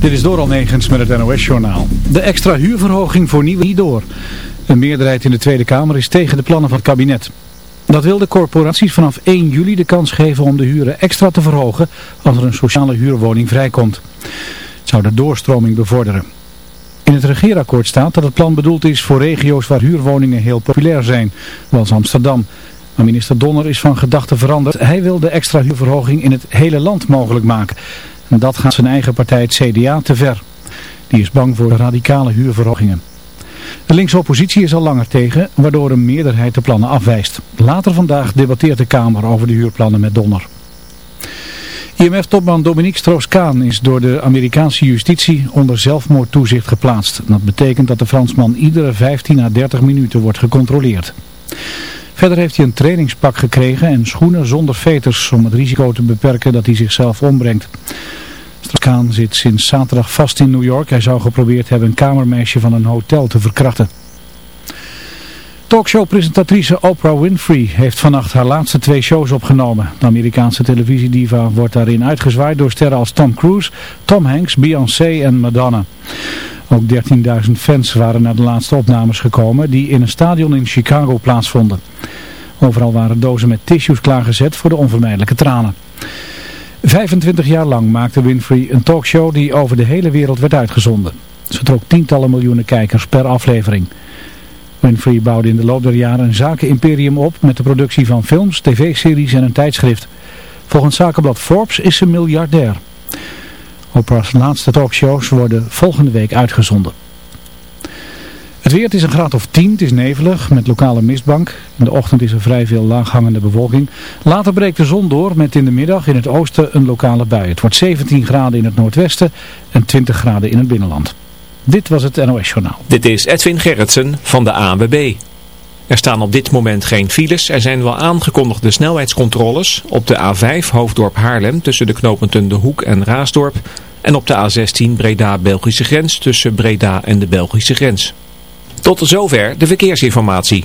Dit is door Negens met het NOS-journaal. De extra huurverhoging voor nieuwe niet door. Een meerderheid in de Tweede Kamer is tegen de plannen van het kabinet. Dat wil de corporaties vanaf 1 juli de kans geven om de huren extra te verhogen als er een sociale huurwoning vrijkomt. Het zou de doorstroming bevorderen. In het regeerakkoord staat dat het plan bedoeld is voor regio's waar huurwoningen heel populair zijn, zoals Amsterdam. Maar minister Donner is van gedachten veranderd. Hij wil de extra huurverhoging in het hele land mogelijk maken. En dat gaat zijn eigen partij het CDA te ver. Die is bang voor radicale huurverhogingen. De linkse oppositie is al langer tegen, waardoor een meerderheid de plannen afwijst. Later vandaag debatteert de Kamer over de huurplannen met Donner. IMF-topman Dominique Strauss-Kaan is door de Amerikaanse justitie onder zelfmoordtoezicht geplaatst. Dat betekent dat de Fransman iedere 15 à 30 minuten wordt gecontroleerd. Verder heeft hij een trainingspak gekregen en schoenen zonder veters om het risico te beperken dat hij zichzelf ombrengt. Strauss-Kaan zit sinds zaterdag vast in New York. Hij zou geprobeerd hebben een kamermeisje van een hotel te verkrachten. Talkshow-presentatrice Oprah Winfrey heeft vannacht haar laatste twee shows opgenomen. De Amerikaanse televisiediva wordt daarin uitgezwaaid door sterren als Tom Cruise, Tom Hanks, Beyoncé en Madonna. Ook 13.000 fans waren naar de laatste opnames gekomen die in een stadion in Chicago plaatsvonden. Overal waren dozen met tissues klaargezet voor de onvermijdelijke tranen. 25 jaar lang maakte Winfrey een talkshow die over de hele wereld werd uitgezonden. Ze trok tientallen miljoenen kijkers per aflevering. Winfrey bouwde in de loop der jaren een zakenimperium op met de productie van films, tv-series en een tijdschrift. Volgens zakenblad Forbes is ze miljardair. Oprah's laatste talkshows worden volgende week uitgezonden. Het weer, het is een graad of 10, het is nevelig met lokale mistbank. In de ochtend is er vrij veel laaghangende bewolking. Later breekt de zon door met in de middag in het oosten een lokale bui. Het wordt 17 graden in het noordwesten en 20 graden in het binnenland. Dit was het NOS Journaal. Dit is Edwin Gerritsen van de ANWB. Er staan op dit moment geen files. Er zijn wel aangekondigde snelheidscontroles op de A5 Hoofddorp Haarlem tussen de knooppunten De Hoek en Raasdorp. En op de A16 Breda-Belgische grens tussen Breda en de Belgische grens. Tot zover de verkeersinformatie.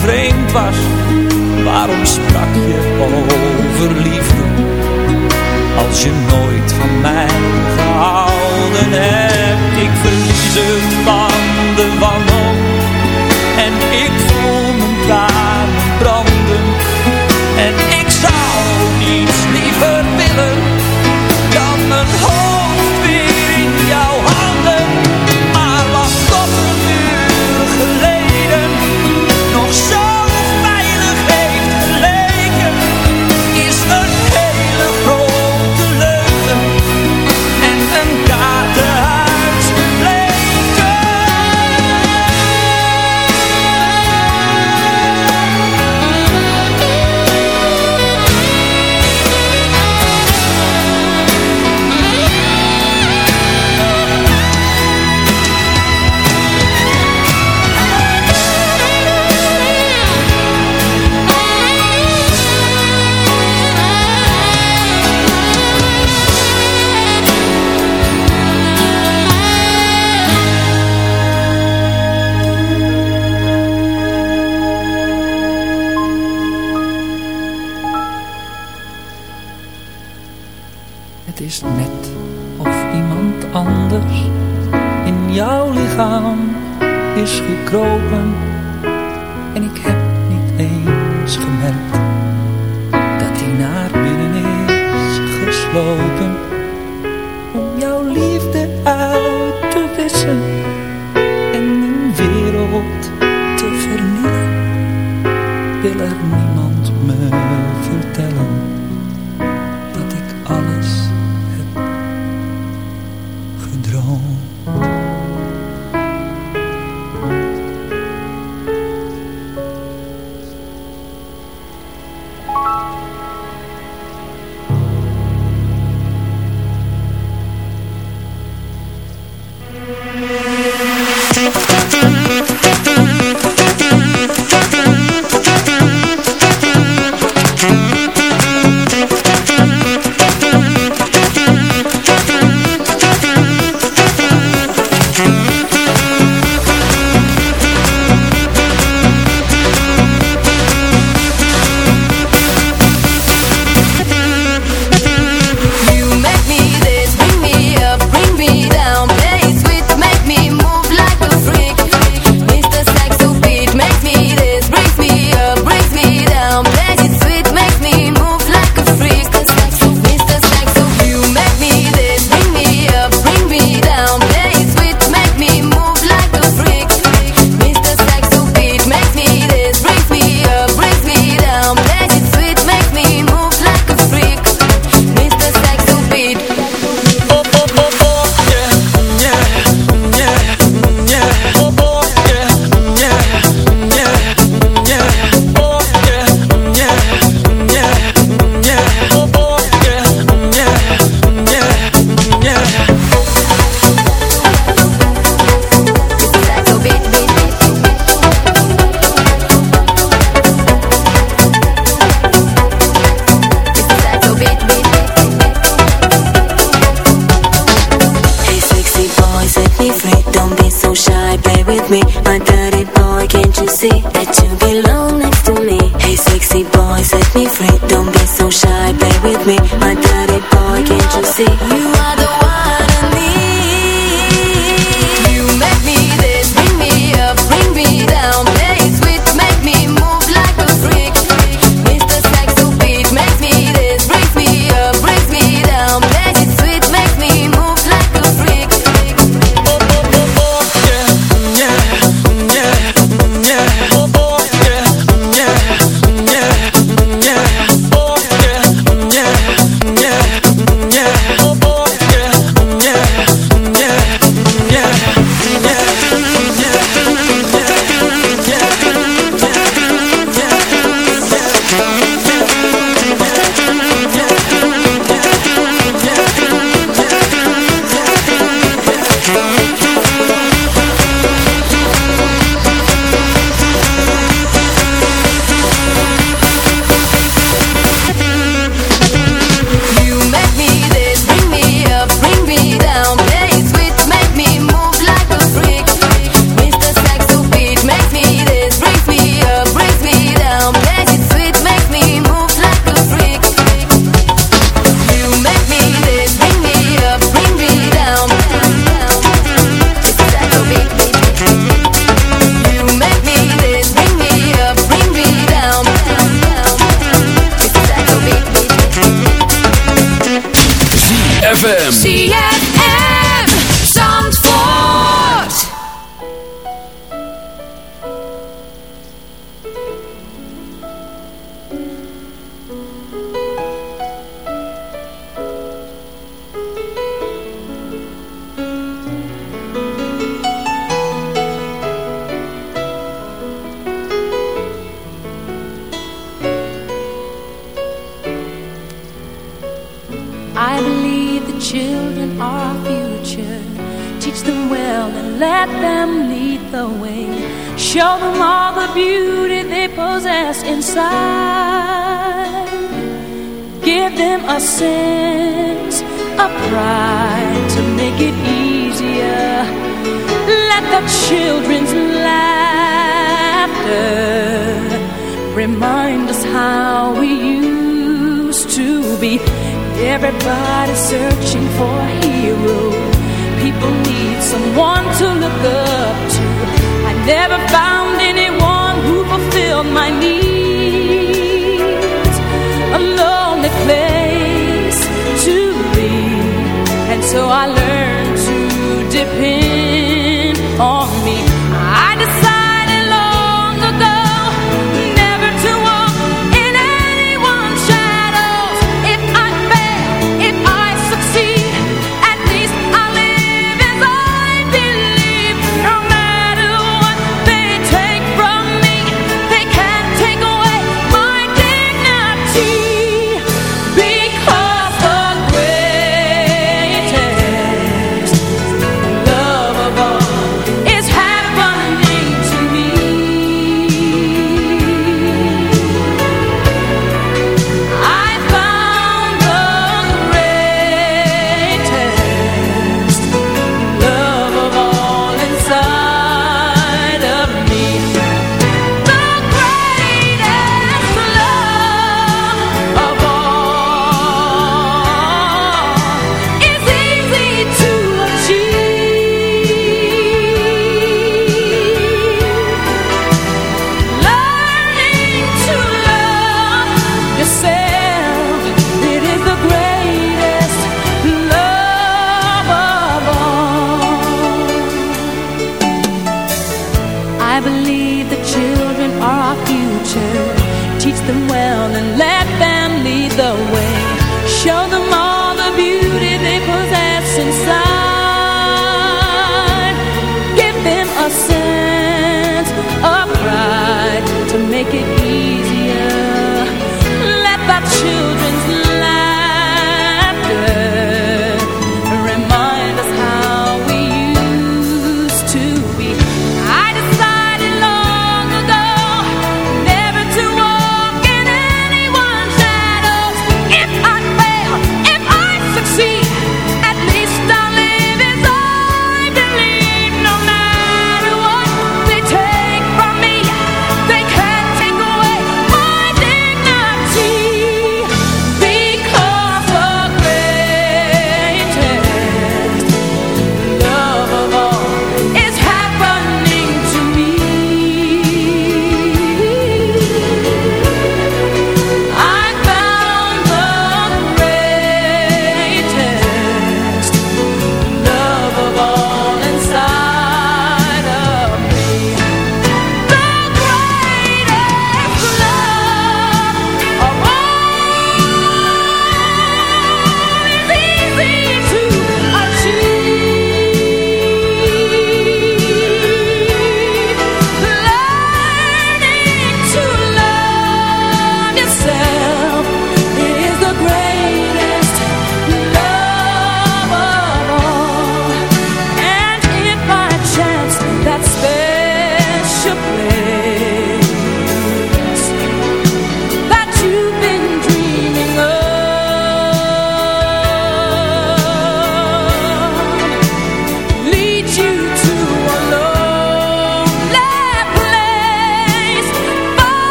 vervreemd was? Waarom sprak je over liefde als je nooit van mij gehouden hebt? Ik verlies het van de wanhoop en ik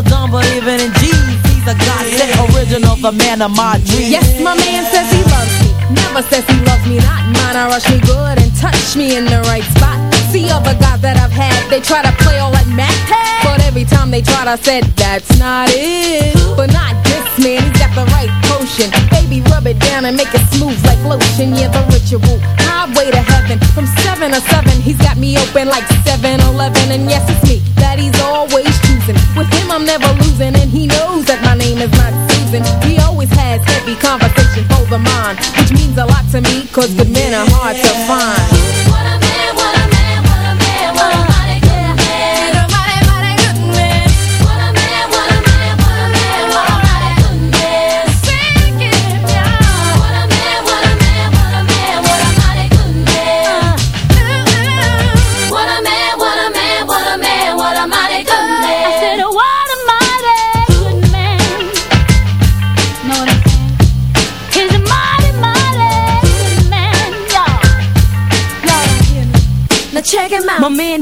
He dresses like a dumb, but in jeans He's a godsend original, the man of my dreams. Yes, my man says he loves me. Never says he loves me not. Mine, I rush me good and touch me in the right spot. See other guys that I've had, they try to play all that Mac. But every time they tried, I said, that's not it. But not this man, he's got the right potion. Baby, rub it down and make it smooth like lotion. Yeah, the ritual, highway to heaven. From 7 to 7, he's got me open like 7-Eleven. And yes, it's me that he's always him, I'm never losing, and he knows that my name is not Susan. He always has heavy conversation the mind, which means a lot to me, cause good men are hard to find.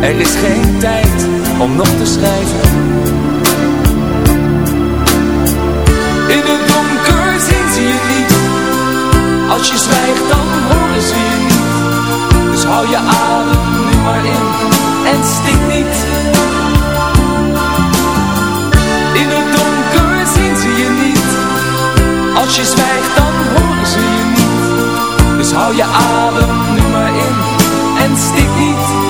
Er is geen tijd om nog te schrijven. In het donker zien ze je niet. Als je zwijgt dan horen ze je niet. Dus hou je adem nu maar in En stik niet. In het donker zien ze je niet. Als je zwijgt dan horen ze je niet. Dus hou je adem nu maar in En stik niet